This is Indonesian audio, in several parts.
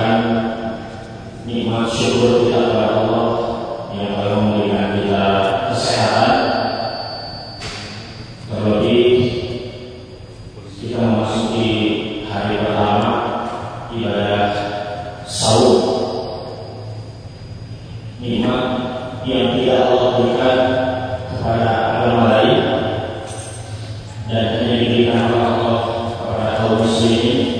merasakan nikmat syukur kita kepada Allah yang telah memberikan kita kesehatan. Terlebih kita memasuki hari pertama ibadah sahur. Nikmat yang tidak Allah berikan kepada agama lain dan hanya diberikan oleh Allah kepada kaum muslimin.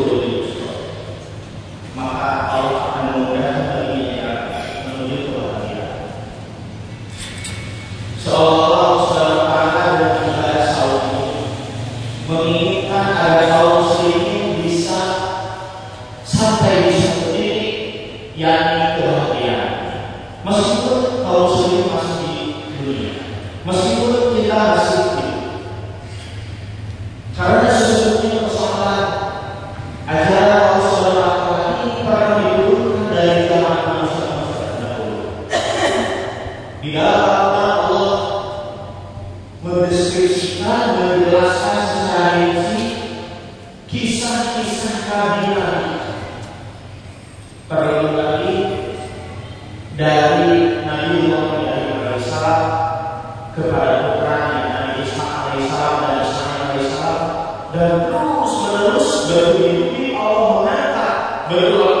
kepada putranya Nabi Isa alaihissalam dan Ismail alaihissalam dan terus menerus bermimpi Allah menata berdoa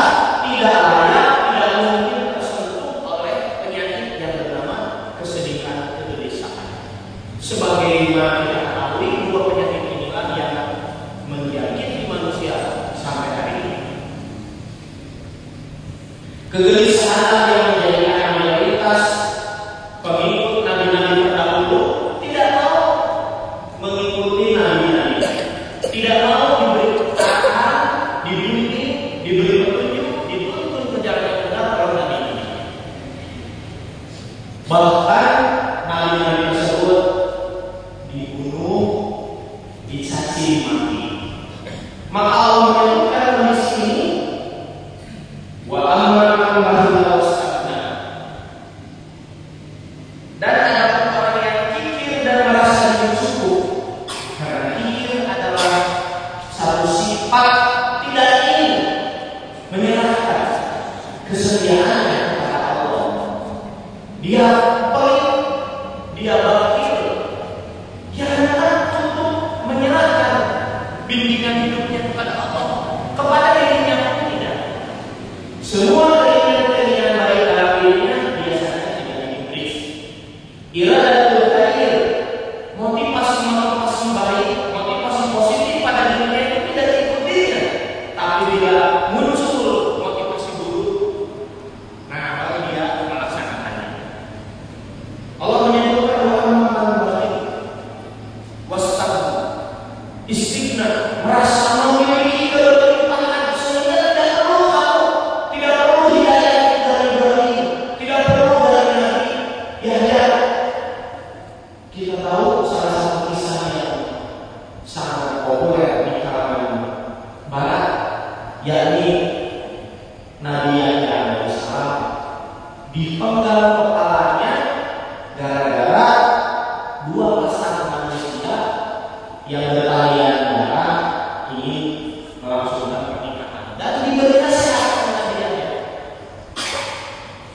tidak mau diberi arahan, dibimbing, diberi petunjuk, dituntun ke jalan yang benar oleh Nabi ini. Bahkan nabi-nabi tersebut dibunuh, dicaci mati. Maka Allah menyebutkan di sini wa amara dan ada orang yang kikir dan merasa lucu إرادة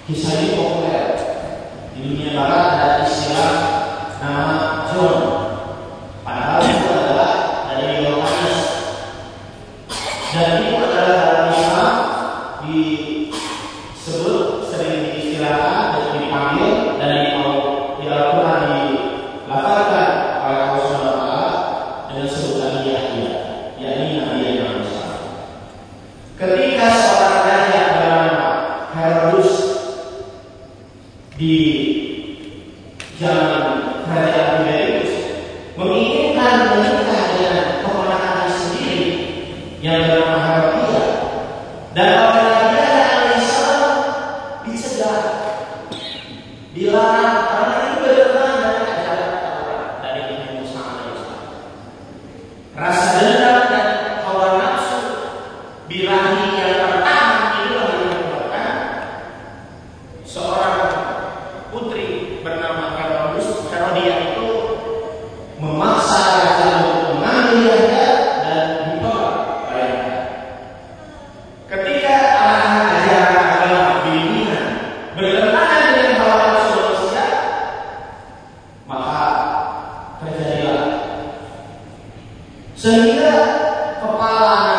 Kisah ini populer di dunia barat ada istilah nama John. Padahal itu adalah dari Yohanes. Dan itu adalah dalam Islam disebut sering diistilahkan dan dipanggil dan di Al-Quran dilafalkan oleh Allah Subhanahu Wa dengan sebutan Yahya, yakni Nabi Muhammad. Ketika rasa Sehingga kepala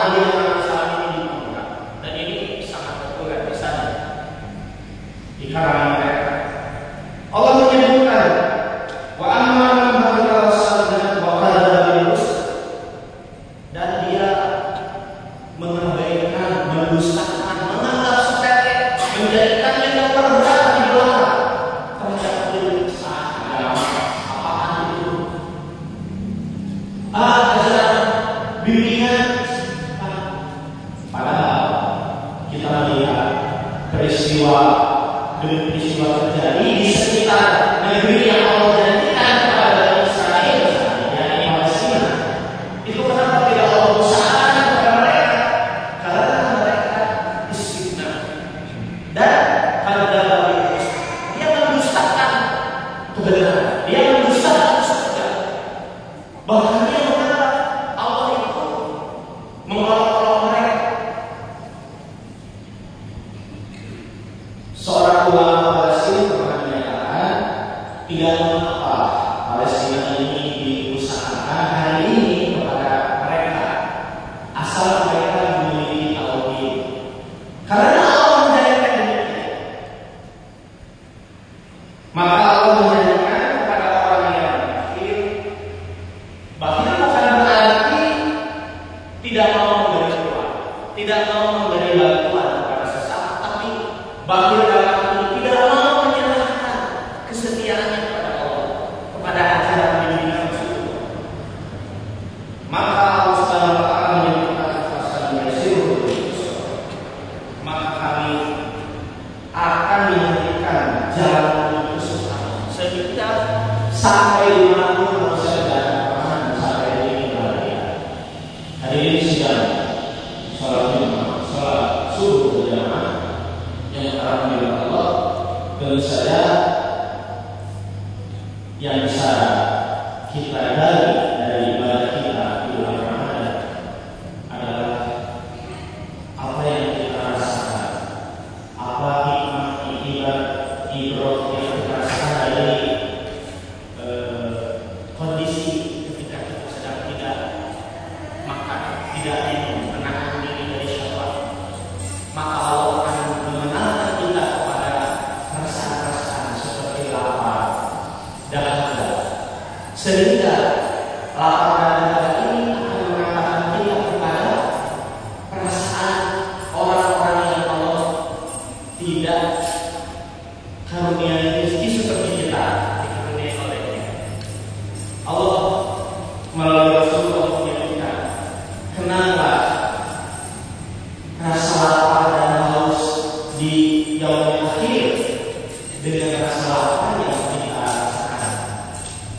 dengan peristiwa terjadi di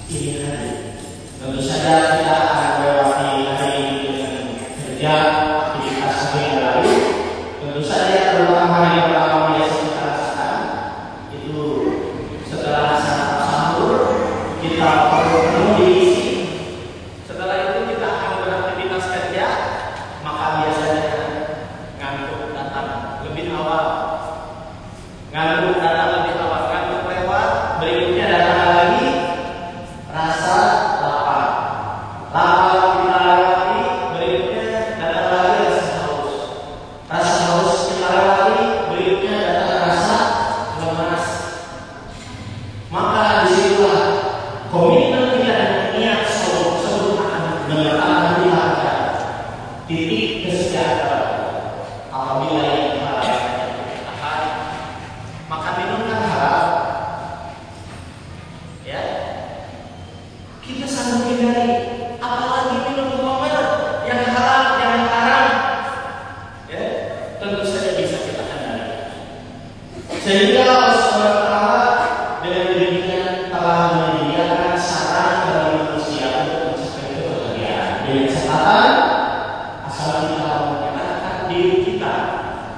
Iya. Tentu kita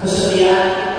pastorear